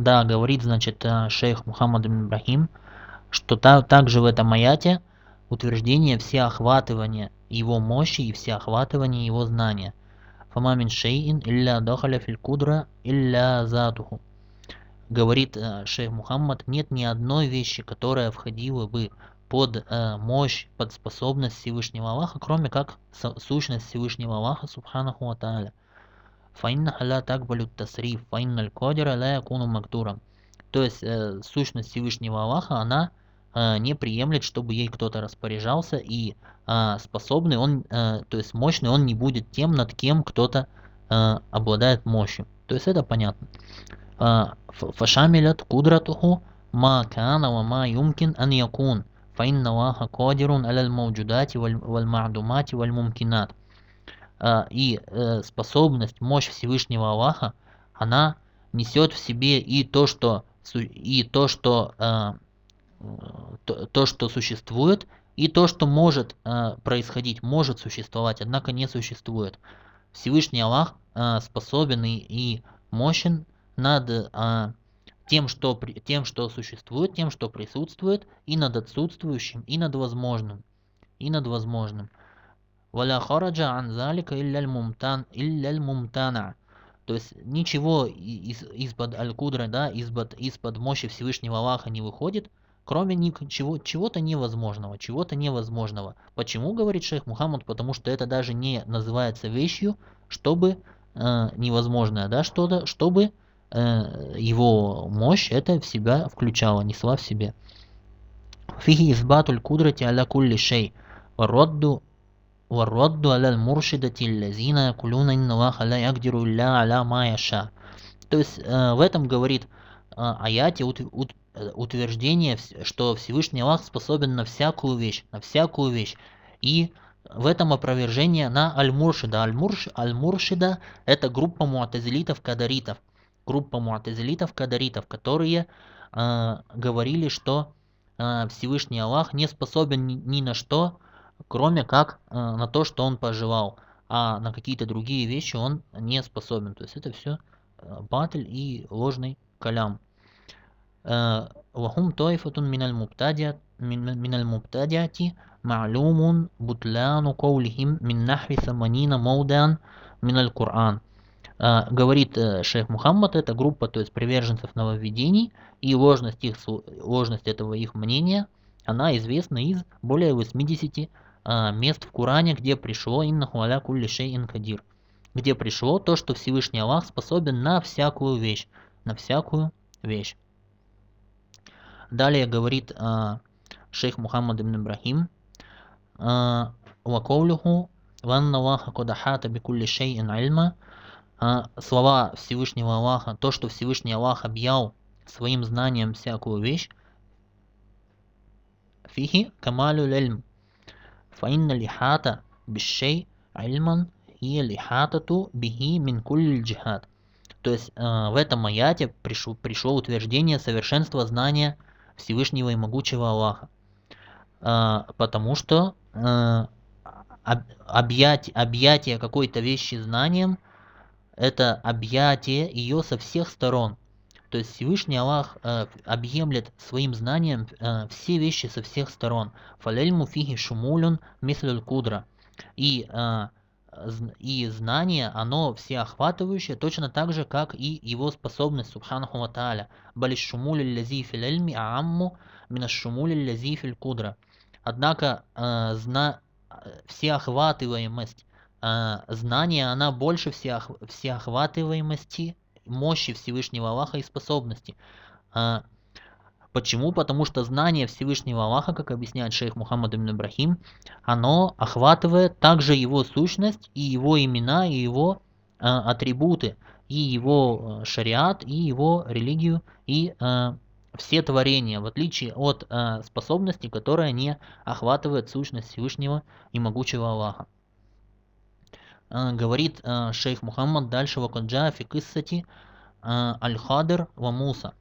Да, говорит, значит, э, шейх Мухаммад ибн Ибрахим, что та, также в этом аяте утверждение всеохватывания его мощи и всеохватывания его знания. Фама мин шейин илля дахаля филь кудра илля затуху. Говорит э, шейх Мухаммад, нет ни одной вещи, которая входила бы под э, мощь, под способность Всевышнего Аллаха, кроме как сущность Всевышнего Аллаха, Субханаху Ва Фаинна аля так балют тасриф, фаинна аль-кодир аля якуну мактура. То есть э, сущность Всевышнего Аллаха, она э, не приемлет, чтобы ей кто-то распоряжался, и э, способный он, э, то есть мощный он не будет тем, над кем кто-то э, обладает мощью. То есть это понятно. Э, фашамилят кудратуху ма кана ва ма юмкин ан якун. Фаинна Аллаха кодирун аляль мауджудати валь мадумати валь мумкинат и э, способность, мощь Всевышнего Аллаха, она несет в себе и то, что, и то, что, э, то, то, что существует, и то, что может э, происходить, может существовать, однако не существует. Всевышний Аллах способен и мощен над тем, что, тем, что существует, тем, что присутствует, и над отсутствующим, и над возможным. И над возможным. Валя хараджа анзалика илляль мумтан, илляль мумтана. То есть ничего из, из-под Аль-Кудра, да, из-под, из мощи Всевышнего Аллаха не выходит, кроме чего-то невозможного, чего-то невозможного. Почему, говорит шейх Мухаммад, потому что это даже не называется вещью, чтобы э, невозможное, да, что-то, чтобы э, его мощь это в себя включала, несла в себе. Фихи избатуль кудрати аля кулли шей, родду والرد على المرشدة الذين يقولون إن الله لا يقدر إلا على ما يشاء. То есть э, в этом говорит э, аяте утверждение, что Всевышний Аллах способен на всякую вещь, на всякую вещь. И в этом опровержение на Аль-Муршида. Аль-Муршида это группа муатазилитов-кадаритов группа муатазилитов, кадаритов, которые э, говорили, что э, Всевышний Аллах не способен ни, ни на что, кроме как э, на то, что он пожелал, а на какие-то другие вещи он не способен. То есть это все э, батль и ложный калям. وهم طائفة من المبتدعة من المبتدعة معلوم بطلان قولهم من نحو ثمانين موضعا من القرآن а, говорит э, шейх Мухаммад, это группа, то есть приверженцев нововведений, и ложность, их, ложность этого их мнения, она известна из более 80 а, мест в Коране, где пришло «Инна хуаля кулли шейин кадир», где пришло то, что Всевышний Аллах способен на всякую вещь, на всякую вещь. Далее говорит а, шейх Мухаммад ибн Ибрахим, «Вакоулюху ванна Аллаха кодахата бикулли шейин ильма» а, слова Всевышнего Аллаха, то, что Всевышний Аллах объял своим знанием всякую вещь, фихи камалю лельм. Фаинна лихата бишей ильман и лихатату бихи мин кулль джихад. То есть э, в этом аяте пришло, пришло утверждение совершенства знания Всевышнего и могучего Аллаха. Э, потому что э, объять, объятие какой-то вещи знанием – это объятие ее со всех сторон. То есть Всевышний Аллах э, объемлет своим знанием э, все вещи со всех сторон. Фалельму фиги шумулюн мислюль кудра. И, э, и знание, оно всеохватывающее, точно так же, как и его способность, субханаху ва тааля. Балиш шумуль лязи филельми аамму минаш шумуль лязи филь кудра. Однако э, зна, всеохватываемость а, знание, она больше всеох, всеохватываемости, мощи Всевышнего Аллаха и способности. А, почему? Потому что знание Всевышнего Аллаха, как объясняет шейх Мухаммад ибн Ибрахим, оно охватывает также его сущность и его имена, и его э, атрибуты, и его шариат, и его религию, и э, все творения, в отличие от э, способности, которая не охватывает сущность Всевышнего и могучего Аллаха. А, говорит а, шейх Мухаммад дальше вакаджа фи киссати а, аль-хадр ва Муса.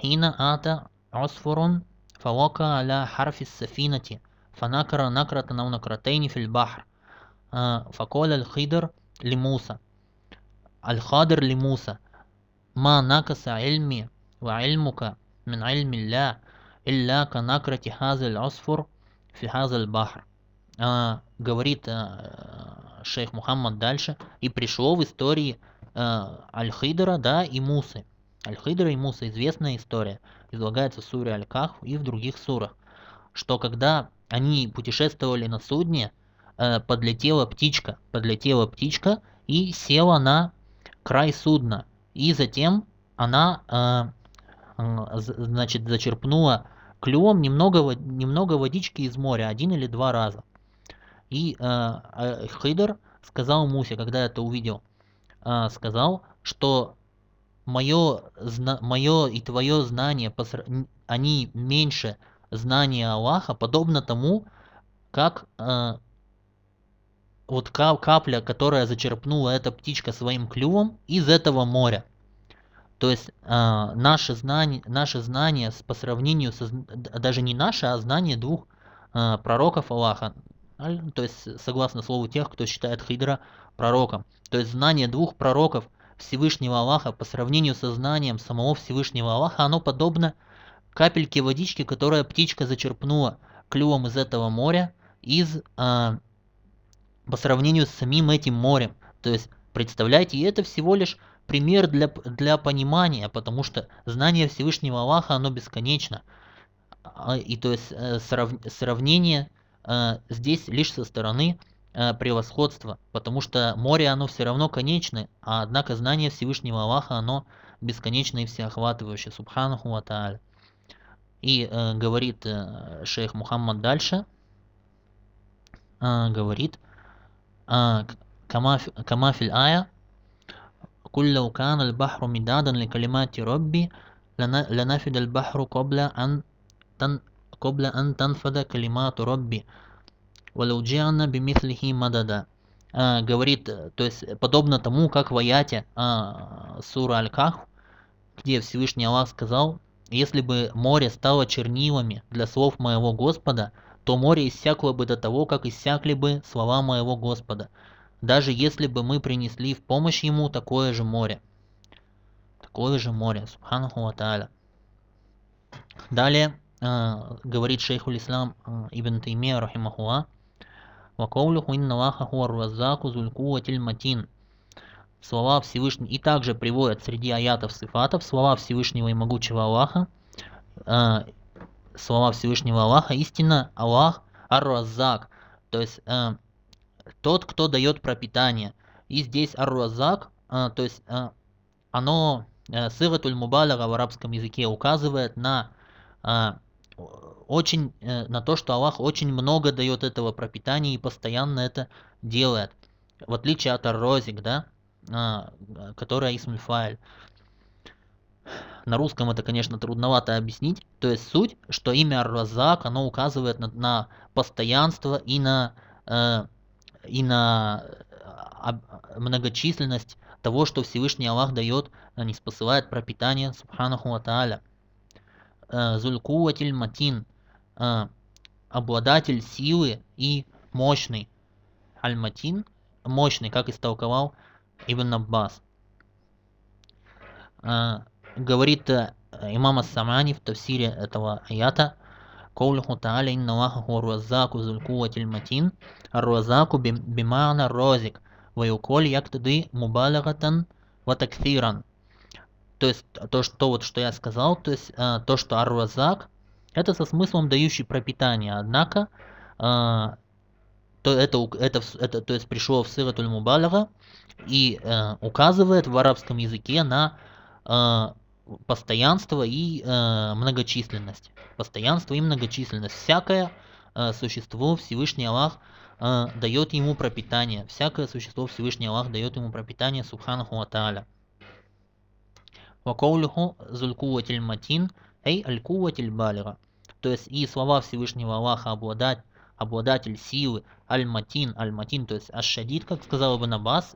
Хина ата عصفر فوقع على حرف السفينة فنكر نكرة أو نكرتين في البحر فقال الخضر لموسى الخضر لموسى ма накаса ильми ва ильмука мин ильмилля илля канакрати хазаль асфур фи хазаль бахр. А, говорит а, шейх Мухаммад дальше, и пришло в истории а, Аль-Хидра, да, и Мусы. Аль-Хидра и Муса известная история, излагается в суре Аль-Кахф и в других сурах, что когда они путешествовали на судне, э, подлетела птичка, подлетела птичка и села на край судна, и затем она, э, значит, зачерпнула клювом немного, немного водички из моря, один или два раза. И э, Хидр сказал Мусе, когда это увидел, сказал, что мое, мое и твое знание, они меньше знания Аллаха, подобно тому, как э, вот капля, которая зачерпнула эта птичка своим клювом из этого моря. То есть э, наше знание, наше знание по сравнению со даже не наше, а знание двух э, пророков Аллаха, то есть согласно слову тех, кто считает Хидра пророком. То есть знание двух пророков – Всевышнего Аллаха по сравнению со знанием самого Всевышнего Аллаха, оно подобно капельке водички, которая птичка зачерпнула клювом из этого моря, из, а, по сравнению с самим этим морем. То есть, представляете, и это всего лишь пример для, для понимания, потому что знание Всевышнего Аллаха, оно бесконечно. А, и то есть э, срав, сравнение э, здесь лишь со стороны превосходства, потому что море оно все равно конечное, а однако знание Всевышнего Аллаха оно бесконечное и всеохватывающее, субханаху ва тааля. И э, говорит э, шейх Мухаммад дальше, э, говорит, камафиль ая, кулля укан аль-бахру мидадан ли калимати робби, ланафид аль-бахру кобля ан قبل أن تنفد كلمات ربي Валауджиана бимислихи мадада. Говорит, то есть подобно тому, как в аяте а, сура Аль-Кахф, где Всевышний Аллах сказал, если бы море стало чернилами для слов моего Господа, то море иссякло бы до того, как иссякли бы слова моего Господа, даже если бы мы принесли в помощь ему такое же море. Такое же море, субханаху ва тааля. Далее э, а, говорит шейху ислам а, Ибн Таймия, рахимахуа, «Вакаулюху инна лаха хуа разаку зулькуватиль матин». Слова Всевышнего, и также приводят среди аятов сифатов слова Всевышнего и могучего Аллаха, э, слова Всевышнего Аллаха, истина Аллах Ар-Разак, то есть э, тот, кто дает пропитание. И здесь Ар-Разак, э, то есть э, оно, э, Сыратуль Мубалага в арабском языке указывает на э, очень э, на то, что Аллах очень много дает этого пропитания и постоянно это делает. В отличие от Ар-Розик, да, а, которая Исмуль Файль. На русском это, конечно, трудновато объяснить. То есть суть, что имя Ар-Разак, оно указывает на, на постоянство и на, э, и на э, многочисленность того, что Всевышний Аллах дает, а не спосылает пропитание, субханаху ва тааля. Э, Зулькуатиль матин, э, обладатель силы и мощный. Аль-матин, мощный, как истолковал Ибн Аббас. Э, говорит имам Ас-Самани в тафсире этого аята, قوله تعالى إن الله هو الرزاق ذو القوة المتين الرزاق بمعنى الرازق ويقول يقتضي مبالغة وتكثيرا то есть то, что вот что я сказал, то есть э, то, что арвазак, это со смыслом дающий пропитание, однако э, то это, это, это то есть пришло в сыратуль мубалага и э, указывает в арабском языке на э, постоянство и э, многочисленность. Постоянство и многочисленность. Всякое э, существо Всевышний Аллах э, дает ему пропитание. Всякое существо Всевышний Аллах дает ему пропитание, субханаху ва Вакаулюху зулькуватель матин, эй аль-куватель балига. То есть и слова Всевышнего Аллаха обладать, обладатель силы, аль-матин, аль-матин, то есть аш-шадид, как сказал Ибн Аббас,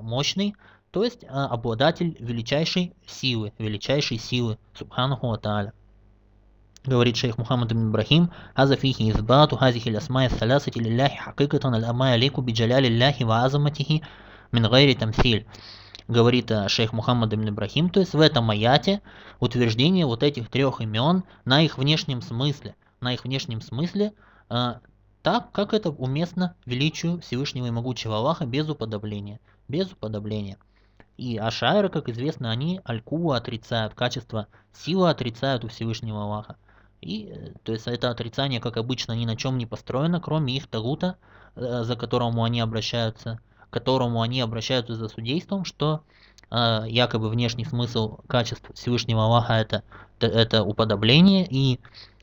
мощный, то есть обладатель величайшей силы, величайшей силы, субханаху ва говорит шейх Мухаммад ибн Ибрахим, «Хаза фихи избату хазихи лясмая салясати лилляхи хакикатан аль-амая лику биджаляли лляхи ва азаматихи мин гайри тамсиль». Говорит э, шейх Мухаммад ибн Ибрахим, то есть в этом аяте утверждение вот этих трех имен на их внешнем смысле, на их внешнем смысле, э, так, как это уместно величию Всевышнего и Могучего Аллаха без уподобления. Без уподобления. И ашайры, как известно, они аль-куву отрицают, качество силы отрицают у Всевышнего Аллаха. И, э, то есть это отрицание, как обычно, ни на чем не построено, кроме их тагута, за которому они обращаются, к которому они обращаются за судейством, что э, якобы внешний смысл качеств Всевышнего Аллаха это, это уподобление и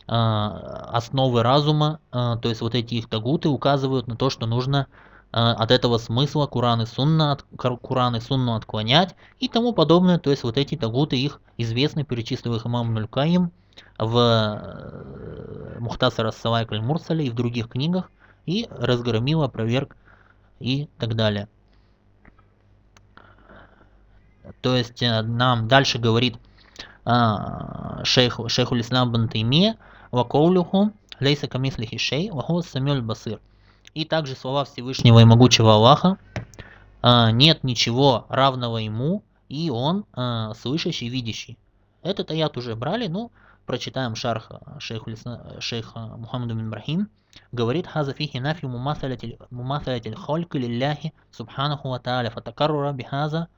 э, основы разума, э, то есть вот эти их тагуты указывают на то, что нужно Э, от этого смысла Куран и Сунна, от, Куран и Сунну отклонять и тому подобное. То есть вот эти тагуты, их известны, перечислил их имам Нулькаим в э, Мухтасар Ас-Салайк Аль-Мурсале и в других книгах, и разгромил, опроверг и так далее. То есть э, нам дальше говорит шейх, шейху Ислам бан Тайме, вакоулюху, лейса камислихи шей, ваху самюль басир. И также слова Всевышнего и Могучего Аллаха. А, нет ничего равного ему, и он а, слышащий, видящий. Этот аят уже брали, но прочитаем шарх шейх, шейх Мухаммад бин Брахим. Говорит, хаза фихи нафи мумасалятиль хольки лилляхи субханаху ва тааля фатакаррура бихаза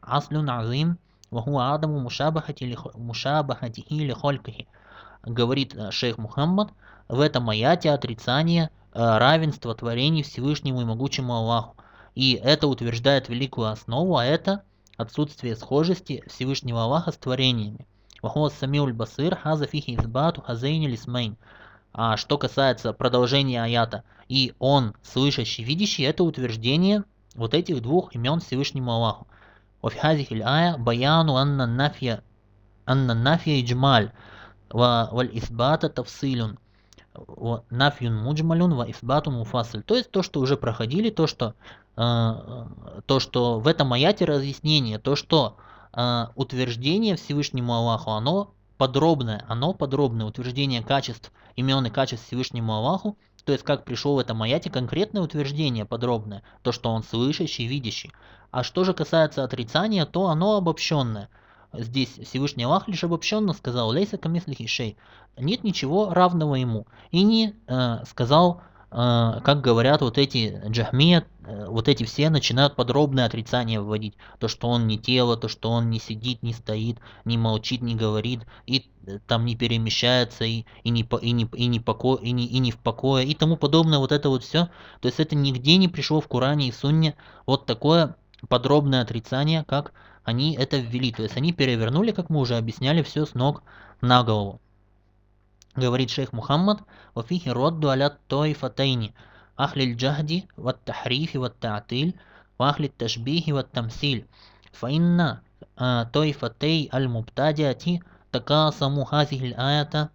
аслюн азим вахуа адаму мушабахатихи ли холькихи. Говорит э, шейх Мухаммад, в этом аяте отрицание Э, равенство творений Всевышнему и могучему Аллаху. И это утверждает великую основу, а это отсутствие схожести Всевышнего Аллаха с творениями. Вахуас самиуль басыр хаза фихи избату хазейни лисмейн. А что касается продолжения аята, и он, слышащий, видящий, это утверждение вот этих двух имен Всевышнему Аллаху. وفي هذه الآية بيان أن النفي أن النفي إجمال والإثبات تفصيل нафьюн муджмалюн ва исбатун муфасль. То есть то, что уже проходили, то, что, э, то, что в этом аяте разъяснение, то, что э, утверждение Всевышнему Аллаху, оно подробное, оно подробное, утверждение качеств, имен и качеств Всевышнему Аллаху, то есть как пришел в этом аяте конкретное утверждение подробное, то, что он слышащий, видящий. А что же касается отрицания, то оно обобщенное – здесь Всевышний Аллах лишь обобщенно сказал «Лейса камислихи шей» нет ничего равного ему. И не э, сказал, как говорят вот эти джахмия, э, вот эти все начинают подробное отрицание вводить. То, что он не тело, то, что он не сидит, не стоит, не молчит, не говорит, и э, там не перемещается, и, и, не, и, не, и, не поко, и, не, и не в покое, и тому подобное, вот это вот все. То есть это нигде не пришло в Коране и Сунне вот такое подробное отрицание, как они это ввели. То есть они перевернули, как мы уже объясняли, все с ног на голову. Говорит шейх Мухаммад, «Вафихи родду алят той фатайни, ахлиль джахди, ват тахрифи, ват таатиль, вахлит ташбихи, ват тамсиль, фаинна а, той фатей аль мубтадиати, такасаму хазихи аята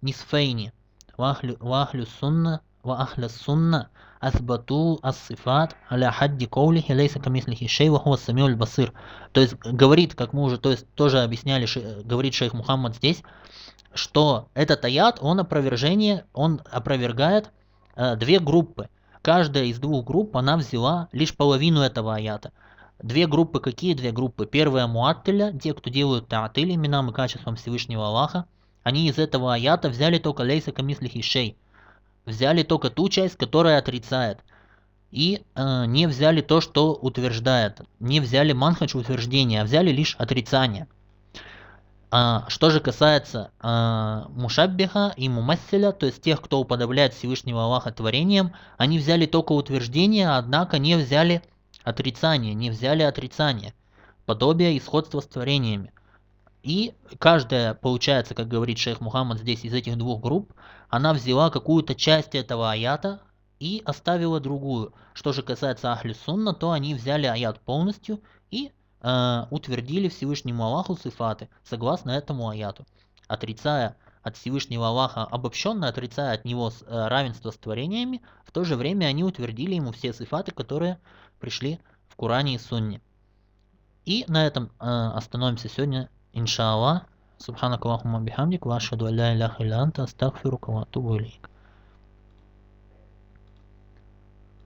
нисфейни, вахлю сунна, вахля сунна, Асбату ассифат аля хадди коулихи лейса камислихи шей вахуа самиуль басыр. То есть говорит, как мы уже то есть, тоже объясняли, э, говорит шейх Мухаммад здесь, что этот аят, он опровержение, он опровергает э, две группы. Каждая из двух групп, она взяла лишь половину этого аята. Две группы, какие две группы? Первая муаттиля, те, кто делают таатиль именам и качеством Всевышнего Аллаха, они из этого аята взяли только лейса камислихи шей, взяли только ту часть, которая отрицает. И э, не взяли то, что утверждает. Не взяли манхадж утверждения, а взяли лишь отрицание. А, что же касается а, мушаббиха и мумасселя, то есть тех, кто уподобляет Всевышнего Аллаха творением, они взяли только утверждение, однако не взяли отрицание, не взяли отрицание, подобие и сходство с творениями. И каждая, получается, как говорит шейх Мухаммад здесь из этих двух групп, она взяла какую-то часть этого аята и оставила другую. Что же касается Ахли Сунна, то они взяли аят полностью и Э, утвердили Всевышнему Аллаху сифаты, согласно этому аяту, отрицая от Всевышнего Аллаха, обобщенно отрицая от него э, равенство с творениями, в то же время они утвердили ему все сифаты, которые пришли в Коране и Сунне. И на этом э, остановимся сегодня, иншаллах. Субханак Аллахума бихамдик, ваша дуаля иляха илянта, астагфирука ва атубу